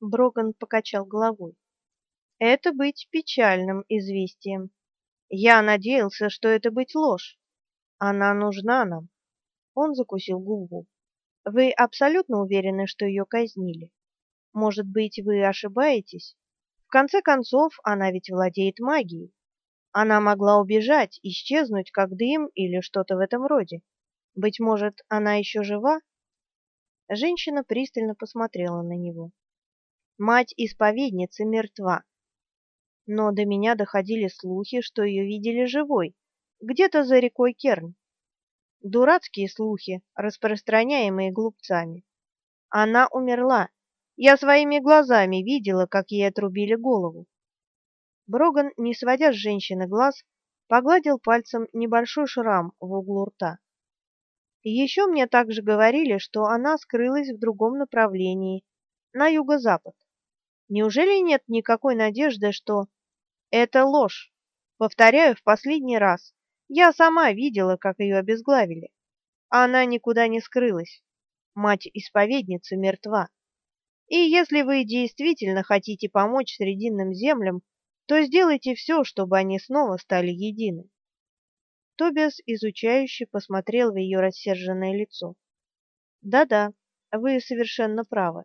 Броган покачал головой. Это быть печальным известием. Я надеялся, что это быть ложь. Она нужна нам. Он закусил губу. Вы абсолютно уверены, что ее казнили? Может быть, вы ошибаетесь? В конце концов, она ведь владеет магией. Она могла убежать, исчезнуть как дым или что-то в этом роде. Быть может, она еще жива? Женщина пристально посмотрела на него. Мать исповедницы мертва. Но до меня доходили слухи, что ее видели живой, где-то за рекой Керн. Дурацкие слухи, распространяемые глупцами. Она умерла. Я своими глазами видела, как ей отрубили голову. Броган, не сводя с женщины глаз, погладил пальцем небольшой шрам в углу рта. Еще мне также говорили, что она скрылась в другом направлении, на юго-запад. Неужели нет никакой надежды, что это ложь? Повторяю в последний раз. Я сама видела, как ее обезглавили. Она никуда не скрылась. Мать-исповедница мертва. И если вы действительно хотите помочь Срединным землям, то сделайте все, чтобы они снова стали едины. Тобиас изучающе посмотрел в ее рассерженное лицо. Да-да, вы совершенно правы.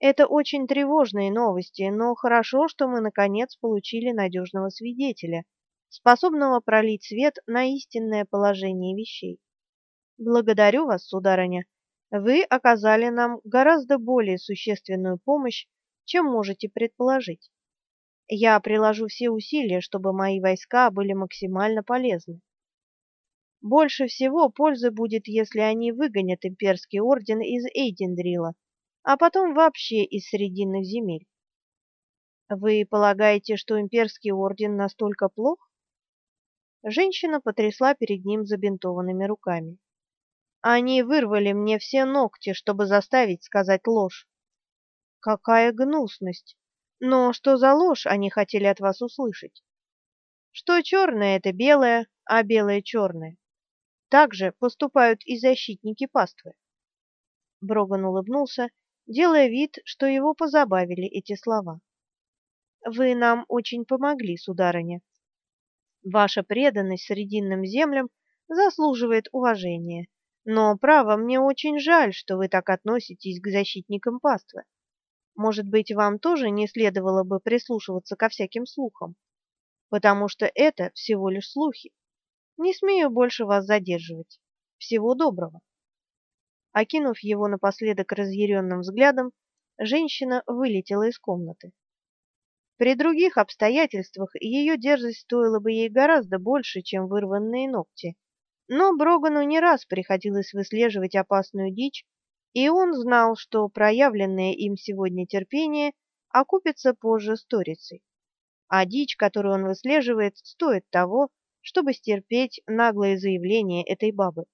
Это очень тревожные новости, но хорошо, что мы наконец получили надежного свидетеля, способного пролить свет на истинное положение вещей. Благодарю вас, сударыня. Вы оказали нам гораздо более существенную помощь, чем можете предположить. Я приложу все усилия, чтобы мои войска были максимально полезны. Больше всего пользы будет, если они выгонят имперский орден из Эйдендрила, а потом вообще из срединных земель. Вы полагаете, что имперский орден настолько плох? Женщина потрясла перед ним забинтованными руками. Они вырвали мне все ногти, чтобы заставить сказать ложь. Какая гнусность! Но что за ложь они хотели от вас услышать? Что черное — это белое, а белое — черное. Так же поступают и защитники паствы. Броган улыбнулся, делая вид, что его позабавили эти слова. Вы нам очень помогли, сударыня. Ваша преданность срединным землям заслуживает уважения, но право мне очень жаль, что вы так относитесь к защитникам паствы. Может быть, вам тоже не следовало бы прислушиваться ко всяким слухам, потому что это всего лишь слухи. Не смею больше вас задерживать. Всего доброго. Окинув его напоследок разъяренным взглядом, женщина вылетела из комнаты. При других обстоятельствах ее дерзость стоила бы ей гораздо больше, чем вырванные ногти. Но Брогану не раз приходилось выслеживать опасную дичь и он знал, что проявленное им сегодня терпение окупится позже сторицей. А дичь, которую он выслеживает, стоит того, чтобы стерпеть наглое заявление этой бабы.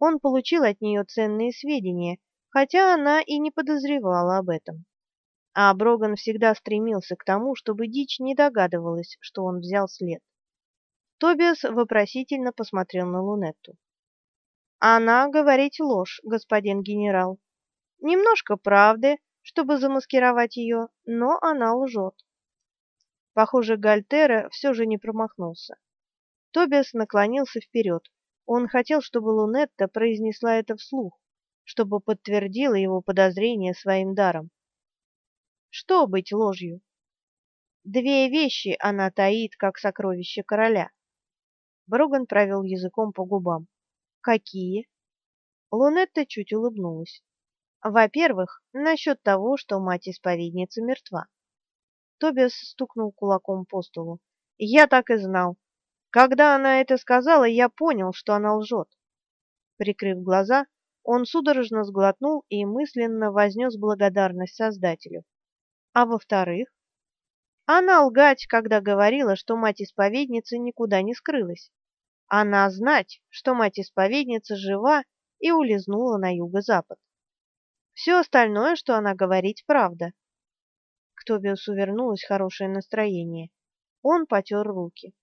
Он получил от нее ценные сведения, хотя она и не подозревала об этом. А Броган всегда стремился к тому, чтобы дичь не догадывалась, что он взял след. Тобиас вопросительно посмотрел на Лунетту. Она говорит ложь, господин генерал. Немножко правды, чтобы замаскировать ее, но она лжет. Похоже, Гальтера все же не промахнулся. Тобиас наклонился вперед. Он хотел, чтобы Лунетта произнесла это вслух, чтобы подтвердила его подозрение своим даром. Что быть ложью? Две вещи она таит, как сокровище короля. Броган провел языком по губам. Какие? Лунетта чуть улыбнулась. Во-первых, насчет того, что мать-исповедница мертва. Тобиас стукнул кулаком по столу. Я так и знал. Когда она это сказала, я понял, что она лжет. Прикрыв глаза, он судорожно сглотнул и мысленно вознес благодарность Создателю. А во-вторых, она лгать, когда говорила, что мать-исповедница никуда не скрылась. Она знать, что мать-исповедница жива и улизнула на юго-запад. Все остальное, что она говорит, правда. К Тобиасу вернулось хорошее настроение. Он потер руки.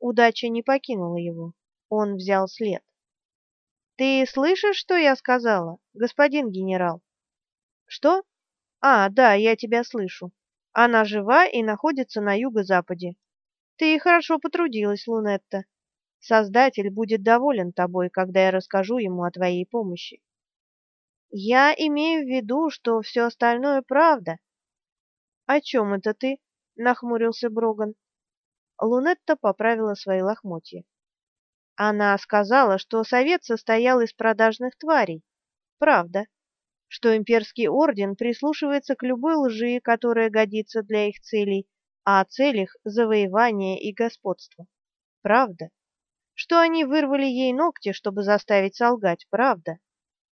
Удача не покинула его. Он взял след. «Ты слышишь, что я сказала, господин генерал?» «Что?» А, да, я тебя слышу. Она жива и находится на юго-западе. Ты хорошо потрудилась, Лунетта. Создатель будет доволен тобой, когда я расскажу ему о твоей помощи. Я имею в виду, что все остальное правда. О чем это ты? нахмурился Броган. Лунетта поправила свои лохмотья. Она сказала, что совет состоял из продажных тварей. Правда. Что имперский орден прислушивается к любой лжи, которая годится для их целей, а о целях завоевания и господства. Правда что они вырвали ей ногти, чтобы заставить солгать, правда,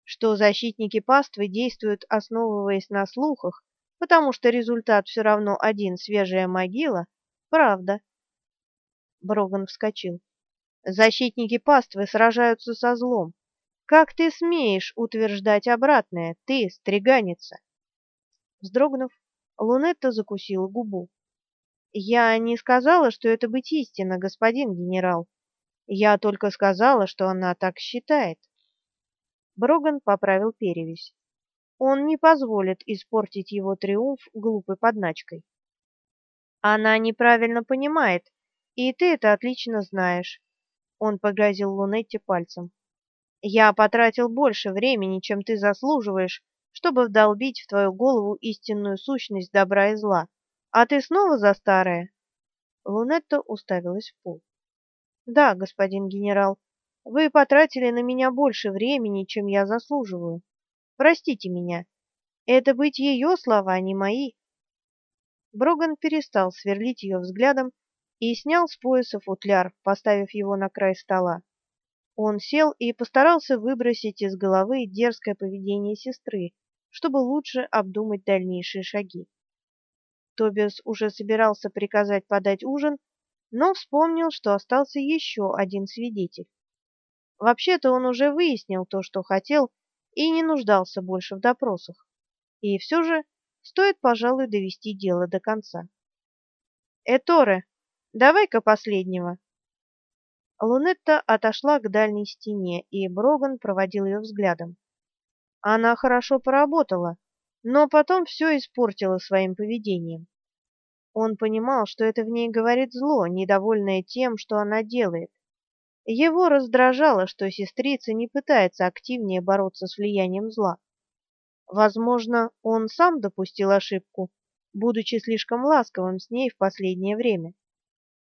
что защитники паствы действуют, основываясь на слухах, потому что результат все равно один свежая могила, правда. Броган вскочил. Защитники паствы сражаются со злом. Как ты смеешь утверждать обратное, ты, стриганица? Вздрогнув, Лунетта закусила губу. Я не сказала, что это быть истина, господин генерал. Я только сказала, что она так считает. Броган поправил перевязь. Он не позволит испортить его триумф глупой подначкой. Она неправильно понимает, и ты это отлично знаешь. Он погрозил Лунетте пальцем. Я потратил больше времени, чем ты заслуживаешь, чтобы вдолбить в твою голову истинную сущность добра и зла. А ты снова за старое? Лунетта уставилась в пол. Да, господин генерал, вы потратили на меня больше времени, чем я заслуживаю. Простите меня. Это быть ее слова, а не мои. Броган перестал сверлить ее взглядом и снял с пояса футляр, поставив его на край стола. Он сел и постарался выбросить из головы дерзкое поведение сестры, чтобы лучше обдумать дальнейшие шаги. Тобиас уже собирался приказать подать ужин, но вспомнил, что остался еще один свидетель. Вообще-то он уже выяснил то, что хотел, и не нуждался больше в допросах. И все же стоит, пожалуй, довести дело до конца. Эторе, давай-ка последнего. Лунетта отошла к дальней стене, и Броган проводил ее взглядом. Она хорошо поработала, но потом все испортила своим поведением. Он понимал, что это в ней говорит зло, недовольное тем, что она делает. Его раздражало, что сестрица не пытается активнее бороться с влиянием зла. Возможно, он сам допустил ошибку, будучи слишком ласковым с ней в последнее время.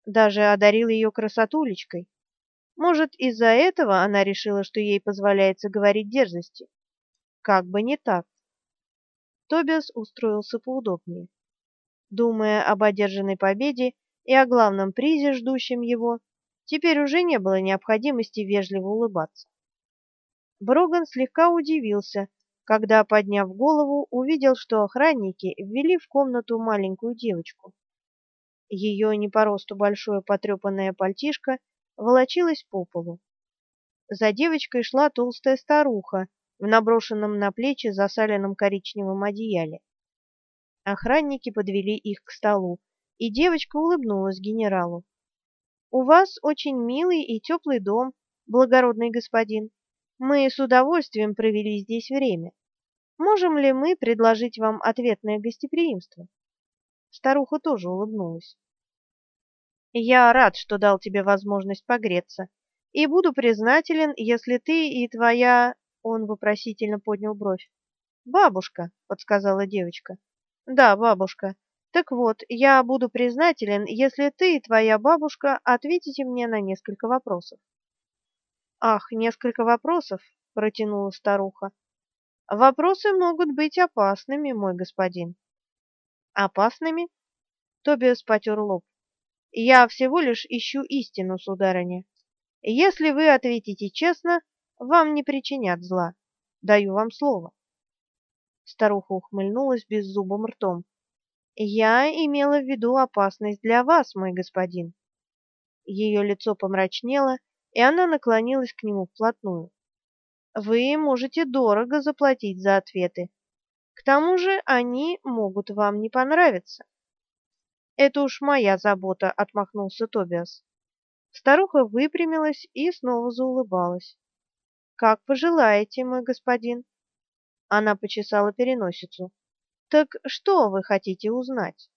Даже одарил ее красотулечкой. Может, из-за этого она решила, что ей позволяется говорить дерзости. Как бы не так. Тобиас устроился поудобнее. Думая об одержанной победе и о главном призе, ждущем его, теперь уже не было необходимости вежливо улыбаться. Броган слегка удивился, когда, подняв голову, увидел, что охранники ввели в комнату маленькую девочку. Ее не по росту большое потрепанное пальтишко волочилось по полу. За девочкой шла толстая старуха в наброшенном на плечи засаленном коричневом одеяле. Охранники подвели их к столу, и девочка улыбнулась генералу. У вас очень милый и теплый дом, благородный господин. Мы с удовольствием провели здесь время. Можем ли мы предложить вам ответное гостеприимство? Старуха тоже улыбнулась. Я рад, что дал тебе возможность погреться, и буду признателен, если ты и твоя Он вопросительно поднял бровь. Бабушка, подсказала девочка. Да, бабушка. Так вот, я буду признателен, если ты и твоя бабушка ответите мне на несколько вопросов. Ах, несколько вопросов, протянула старуха. Вопросы могут быть опасными, мой господин. Опасными? Тобиас потер лоб. Я всего лишь ищу истину, сударыня. Если вы ответите честно, вам не причинят зла. Даю вам слово. Старуха ухмыльнулась беззубым ртом. Я имела в виду опасность для вас, мой господин. Ее лицо помрачнело, и она наклонилась к нему вплотную. Вы можете дорого заплатить за ответы. К тому же они могут вам не понравиться. Это уж моя забота, отмахнулся Тобиас. Старуха выпрямилась и снова заулыбалась. Как пожелаете, мой господин. Она почесала переносицу. Так что вы хотите узнать?